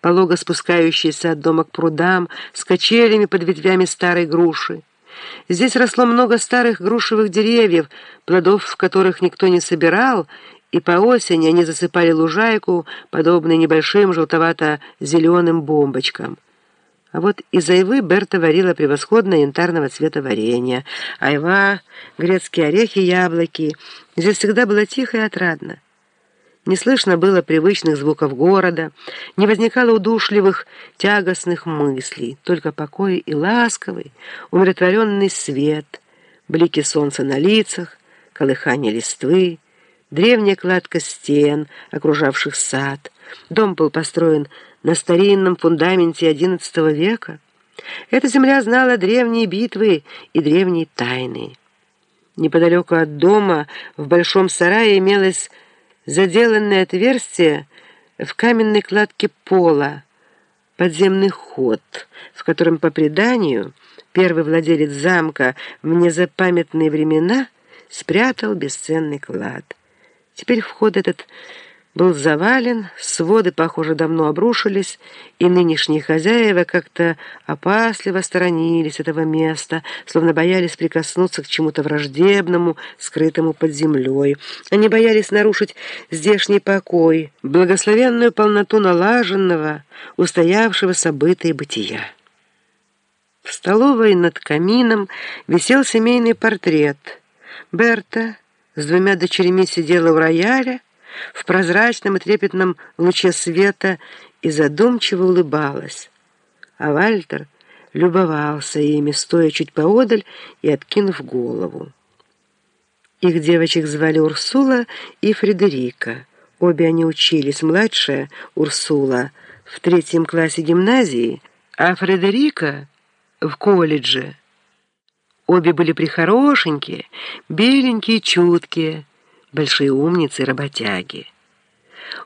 полого спускающиеся от дома к прудам, с качелями под ветвями старой груши. Здесь росло много старых грушевых деревьев, плодов в которых никто не собирал, и по осени они засыпали лужайку, подобные небольшим желтовато-зеленым бомбочкам. А вот из айвы Берта варила превосходное янтарного цвета варенье. Айва, грецкие орехи, яблоки. Здесь всегда было тихо и отрадно. Не слышно было привычных звуков города, не возникало удушливых, тягостных мыслей, только покой и ласковый, умиротворенный свет, блики солнца на лицах, колыхание листвы, древняя кладка стен, окружавших сад. Дом был построен на старинном фундаменте XI века. Эта земля знала древние битвы и древние тайны. Неподалеку от дома в большом сарае имелось заделанное отверстие в каменной кладке пола, подземный ход, в котором, по преданию, первый владелец замка в незапамятные времена спрятал бесценный клад. Теперь вход этот был завален, своды, похоже, давно обрушились, и нынешние хозяева как-то опасливо сторонились этого места, словно боялись прикоснуться к чему-то враждебному, скрытому под землей. Они боялись нарушить здешний покой, благословенную полноту налаженного, устоявшего события бытия. В столовой над камином висел семейный портрет. Берта с двумя дочерьми сидела у рояля, в прозрачном и трепетном луче света и задумчиво улыбалась. А Вальтер любовался ими, стоя чуть поодаль и откинув голову. Их девочек звали Урсула и Фредерика. Обе они учились, младшая Урсула в третьем классе гимназии, а Фредерика в колледже. Обе были прихорошенькие, беленькие, чуткие, большие умницы и работяги.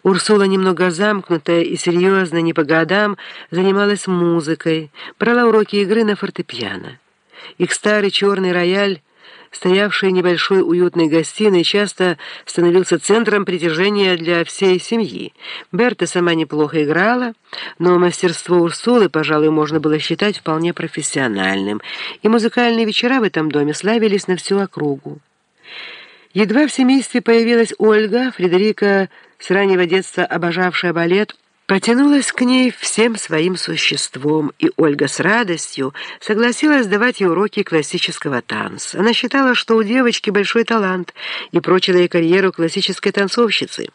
Урсула, немного замкнутая и серьезно, не по годам, занималась музыкой, брала уроки игры на фортепиано. Их старый черный рояль, стоявший в небольшой уютной гостиной, часто становился центром притяжения для всей семьи. Берта сама неплохо играла, но мастерство Урсулы, пожалуй, можно было считать вполне профессиональным, и музыкальные вечера в этом доме славились на всю округу. Едва в семействе появилась Ольга, Фредерика, с раннего детства обожавшая балет, потянулась к ней всем своим существом, и Ольга с радостью согласилась давать ей уроки классического танца. Она считала, что у девочки большой талант, и прочила ей карьеру классической танцовщицы.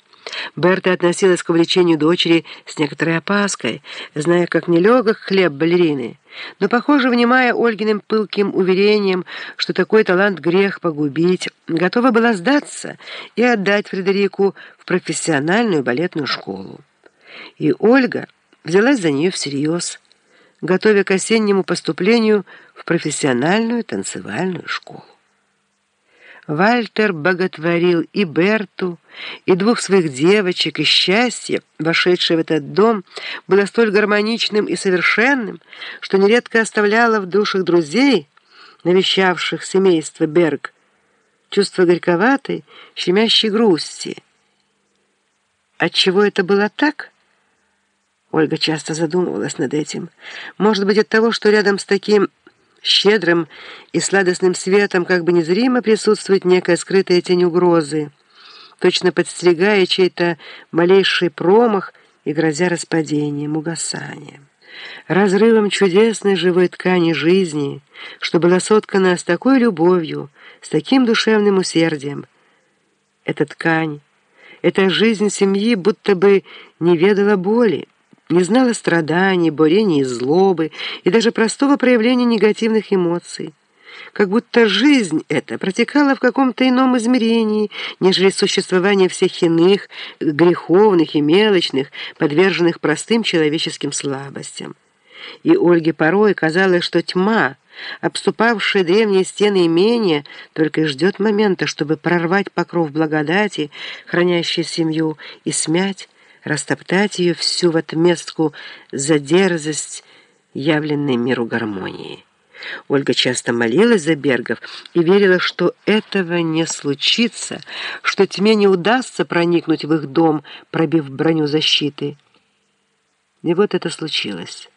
Берта относилась к увлечению дочери с некоторой опаской, зная, как нелегок хлеб балерины. Но, похоже, внимая Ольгиным пылким уверением, что такой талант грех погубить, готова была сдаться и отдать Фредерику в профессиональную балетную школу. И Ольга взялась за нее всерьез, готовя к осеннему поступлению в профессиональную танцевальную школу. Вальтер боготворил и Берту, и двух своих девочек, и счастье, вошедшее в этот дом, было столь гармоничным и совершенным, что нередко оставляло в душах друзей, навещавших семейство Берг, чувство горьковатой, щемящей грусти. Отчего это было так? Ольга часто задумывалась над этим. Может быть, от того, что рядом с таким щедрым и сладостным светом как бы незримо присутствует некая скрытая тень угрозы, точно подстерегая чей-то малейший промах и грозя распадением, угасанием. Разрывом чудесной живой ткани жизни, что была соткана с такой любовью, с таким душевным усердием. Эта ткань, эта жизнь семьи будто бы не ведала боли, не знала страданий, бурений и злобы, и даже простого проявления негативных эмоций. Как будто жизнь эта протекала в каком-то ином измерении, нежели существование всех иных, греховных и мелочных, подверженных простым человеческим слабостям. И Ольге порой казалось, что тьма, обступавшая древние стены имения, только и ждет момента, чтобы прорвать покров благодати, хранящей семью, и смять, растоптать ее всю в отместку за дерзость, явленной миру гармонии. Ольга часто молилась за Бергов и верила, что этого не случится, что тьме не удастся проникнуть в их дом, пробив броню защиты. И вот это случилось.